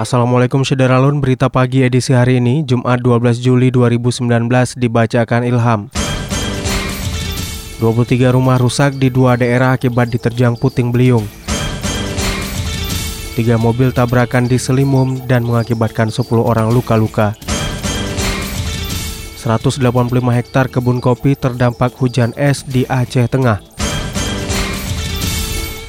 Assalamualaikum Syederalun, berita pagi edisi hari ini, Jumat 12 Juli 2019 dibacakan Ilham. 23 rumah rusak di dua daerah akibat diterjang puting beliung. Tiga mobil tabrakan di Selimum dan mengakibatkan 10 orang luka-luka. 185 hektar kebun kopi terdampak hujan es di Aceh Tengah.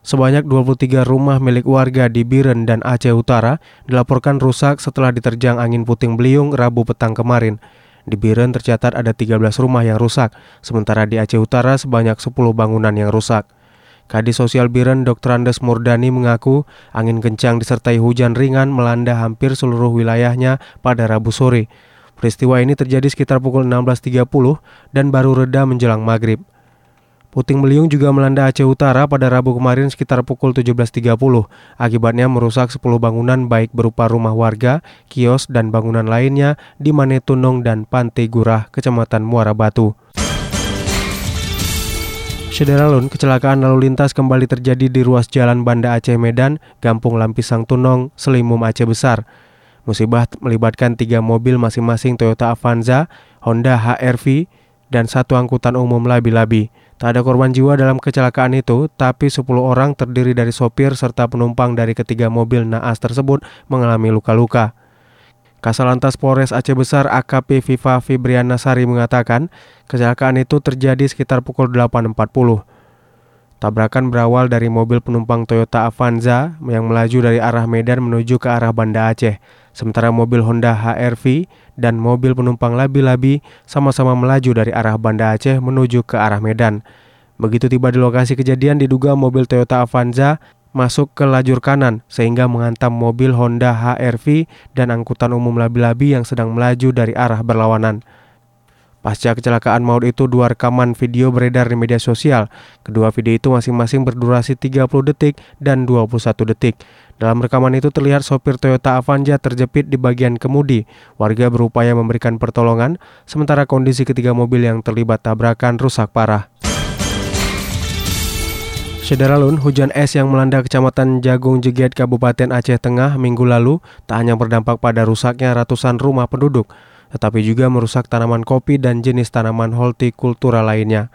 Sebanyak 23 rumah milik warga di Biren dan Aceh Utara dilaporkan rusak setelah diterjang angin puting beliung Rabu petang kemarin. Di Biren tercatat ada 13 rumah yang rusak, sementara di Aceh Utara sebanyak 10 bangunan yang rusak. Kadis Sosial Biren Dr. Andes Murdani mengaku angin kencang disertai hujan ringan melanda hampir seluruh wilayahnya pada Rabu sore. Peristiwa ini terjadi sekitar pukul 16.30 dan baru reda menjelang maghrib. Puting beliung juga melanda Aceh Utara pada Rabu kemarin sekitar pukul 17.30. Akibatnya merusak 10 bangunan baik berupa rumah warga, kios, dan bangunan lainnya di Manetunong dan Pantai Gurah, Kecamatan Muara Batu. Sederalun, kecelakaan lalu lintas kembali terjadi di ruas jalan Banda Aceh Medan, Gampung Lampisang Tunong, Selimum Aceh Besar. Musibah melibatkan tiga mobil masing-masing Toyota Avanza, Honda HR-V, dan satu angkutan umum labi-labi. Tak ada korban jiwa dalam kecelakaan itu, tapi 10 orang terdiri dari sopir serta penumpang dari ketiga mobil naas tersebut mengalami luka-luka. Kasalantas Polres Aceh Besar AKP Viva Fibriana Sari mengatakan, kecelakaan itu terjadi sekitar pukul 8.40. Tabrakan berawal dari mobil penumpang Toyota Avanza yang melaju dari arah Medan menuju ke arah Banda Aceh. Sementara mobil Honda HR-V dan mobil penumpang labi-labi sama-sama melaju dari arah Banda Aceh menuju ke arah Medan. Begitu tiba di lokasi kejadian diduga mobil Toyota Avanza masuk ke lajur kanan sehingga menghantam mobil Honda HR-V dan angkutan umum labi-labi yang sedang melaju dari arah berlawanan. Pasca kecelakaan maut itu, dua rekaman video beredar di media sosial. Kedua video itu masing-masing berdurasi 30 detik dan 21 detik. Dalam rekaman itu terlihat sopir Toyota Avanza terjepit di bagian kemudi. Warga berupaya memberikan pertolongan, sementara kondisi ketiga mobil yang terlibat tabrakan rusak parah. Sederalun, hujan es yang melanda Kecamatan Jagung Jeget, Kabupaten Aceh Tengah minggu lalu tak hanya berdampak pada rusaknya ratusan rumah penduduk, tetapi juga merusak tanaman kopi dan jenis tanaman hortikultura lainnya.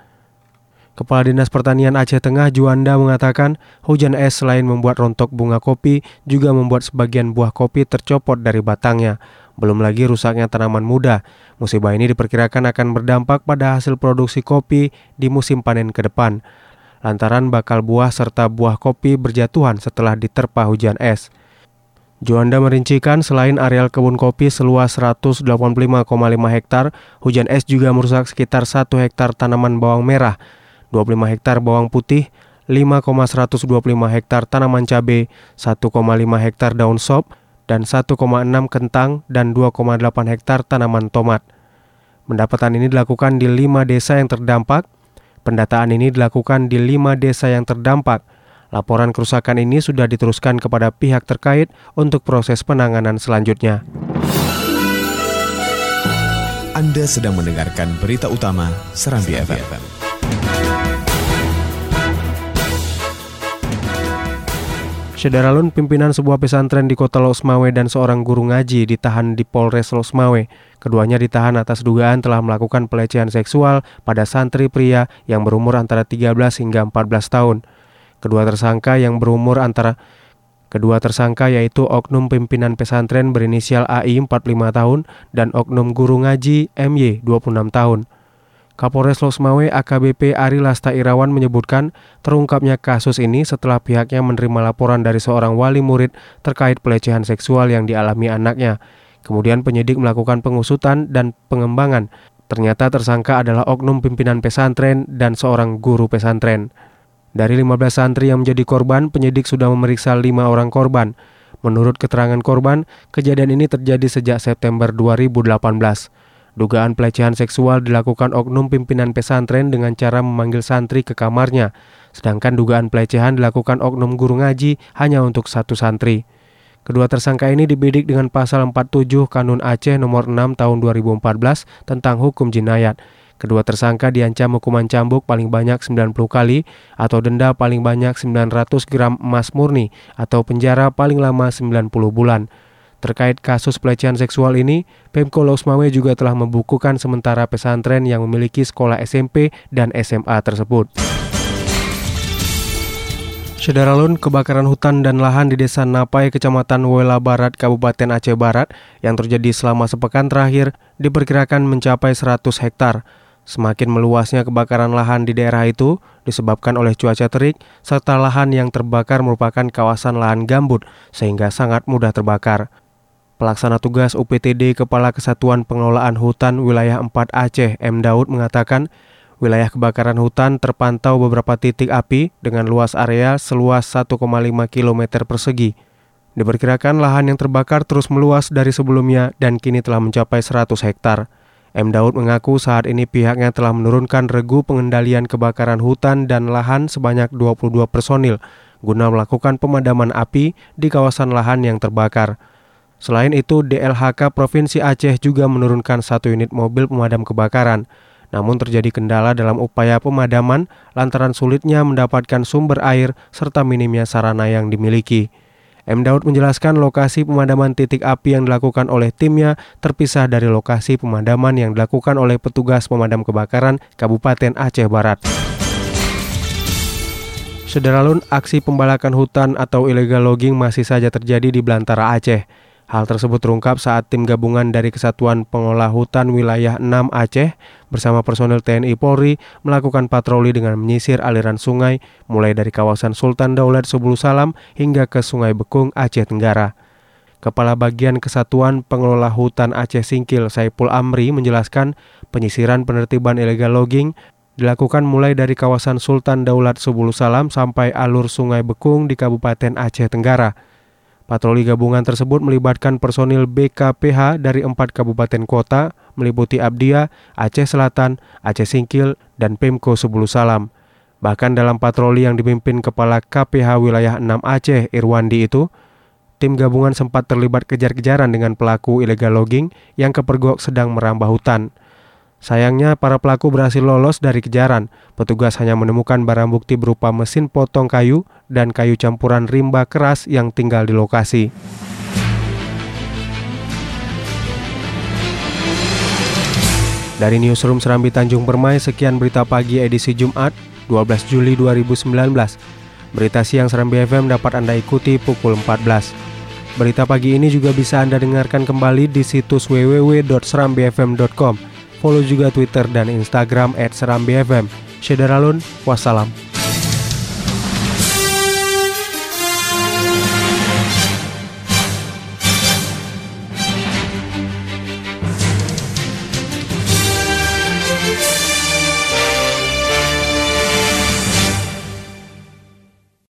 Kepala Dinas Pertanian Aceh Tengah Juanda mengatakan hujan es selain membuat rontok bunga kopi juga membuat sebagian buah kopi tercopot dari batangnya. Belum lagi rusaknya tanaman muda. Musibah ini diperkirakan akan berdampak pada hasil produksi kopi di musim panen ke depan. Lantaran bakal buah serta buah kopi berjatuhan setelah diterpa hujan es. Juanda merincikan selain areal kebun kopi seluas 185,5 hektar, hujan es juga merusak sekitar 1 hektar tanaman bawang merah, 25 hektar bawang putih, 5,125 hektar tanaman cabai, 1,5 hektar daun sop, dan 1,6 kentang dan 2,8 hektar tanaman tomat. Pendapatan ini dilakukan di 5 desa yang terdampak. Pendataan ini dilakukan di 5 desa yang terdampak – Laporan kerusakan ini sudah diteruskan kepada pihak terkait untuk proses penanganan selanjutnya. Anda sedang mendengarkan berita utama Serambi, FM. FM. Sederalun pimpinan sebuah pesantren di kota Losmawe dan seorang guru ngaji ditahan di Polres Losmawe. Keduanya ditahan atas dugaan telah melakukan pelecehan seksual pada santri pria yang berumur antara 13 hingga 14 tahun. Kedua tersangka yang berumur antara Kedua tersangka yaitu oknum pimpinan pesantren berinisial AI 45 tahun dan oknum guru ngaji MY 26 tahun. Kapolres Losmawe AKBP Ari Lasta Irawan menyebutkan terungkapnya kasus ini setelah pihaknya menerima laporan dari seorang wali murid terkait pelecehan seksual yang dialami anaknya. Kemudian penyidik melakukan pengusutan dan pengembangan. Ternyata tersangka adalah oknum pimpinan pesantren dan seorang guru pesantren. Dari 15 santri yang menjadi korban, penyidik sudah memeriksa lima orang korban. Menurut keterangan korban, kejadian ini terjadi sejak September 2018. Dugaan pelecehan seksual dilakukan oknum pimpinan pesantren dengan cara memanggil santri ke kamarnya, sedangkan dugaan pelecehan dilakukan oknum guru ngaji hanya untuk satu santri. Kedua tersangka ini dibidik dengan pasal 47 Kanun Aceh nomor 6 tahun 2014 tentang hukum jinayat. Kedua tersangka diancam hukuman cambuk paling banyak 90 kali atau denda paling banyak 900 gram emas murni atau penjara paling lama 90 bulan. Terkait kasus pelecehan seksual ini, Pemko Losmawe juga telah membukukan sementara pesantren yang memiliki sekolah SMP dan SMA tersebut. Sederalun, kebakaran hutan dan lahan di Desa Napai, Kecamatan Wela Barat, Kabupaten Aceh Barat yang terjadi selama sepekan terakhir diperkirakan mencapai 100 hektar. Semakin meluasnya kebakaran lahan di daerah itu disebabkan oleh cuaca terik serta lahan yang terbakar merupakan kawasan lahan gambut sehingga sangat mudah terbakar. Pelaksana tugas UPTD Kepala Kesatuan Pengelolaan Hutan Wilayah 4 Aceh M. Daud mengatakan, wilayah kebakaran hutan terpantau beberapa titik api dengan luas area seluas 1,5 km persegi. Diperkirakan lahan yang terbakar terus meluas dari sebelumnya dan kini telah mencapai 100 hektar. M. Daud mengaku saat ini pihaknya telah menurunkan regu pengendalian kebakaran hutan dan lahan sebanyak 22 personil guna melakukan pemadaman api di kawasan lahan yang terbakar. Selain itu, DLHK Provinsi Aceh juga menurunkan satu unit mobil pemadam kebakaran. Namun terjadi kendala dalam upaya pemadaman lantaran sulitnya mendapatkan sumber air serta minimnya sarana yang dimiliki. M. Daud menjelaskan lokasi pemadaman titik api yang dilakukan oleh timnya terpisah dari lokasi pemadaman yang dilakukan oleh petugas pemadam kebakaran Kabupaten Aceh Barat. Sederalun, aksi pembalakan hutan atau illegal logging masih saja terjadi di Belantara Aceh. Hal tersebut terungkap saat tim gabungan dari Kesatuan Pengolah Hutan Wilayah 6 Aceh bersama personel TNI Polri melakukan patroli dengan menyisir aliran sungai mulai dari kawasan Sultan Daulat Subulu Salam hingga ke Sungai Bekung, Aceh Tenggara. Kepala Bagian Kesatuan Pengelola Hutan Aceh Singkil Saipul Amri menjelaskan penyisiran penertiban illegal logging dilakukan mulai dari kawasan Sultan Daulat Subulu Salam sampai alur Sungai Bekung di Kabupaten Aceh Tenggara. Patroli gabungan tersebut melibatkan personil BKPH dari empat kabupaten kota, meliputi Abdia, Aceh Selatan, Aceh Singkil, dan Pemko Sebulu Salam. Bahkan dalam patroli yang dipimpin Kepala KPH Wilayah 6 Aceh, Irwandi itu, tim gabungan sempat terlibat kejar-kejaran dengan pelaku illegal logging yang kepergok sedang merambah hutan. Sayangnya para pelaku berhasil lolos dari kejaran. Petugas hanya menemukan barang bukti berupa mesin potong kayu dan kayu campuran rimba keras yang tinggal di lokasi. Dari Newsroom Serambi Tanjung Permai, sekian berita pagi edisi Jumat 12 Juli 2019. Berita siang Serambi FM dapat Anda ikuti pukul 14. Berita pagi ini juga bisa Anda dengarkan kembali di situs www.serambifm.com follow juga Twitter dan Instagram @serambifm. Syederalun, wassalam.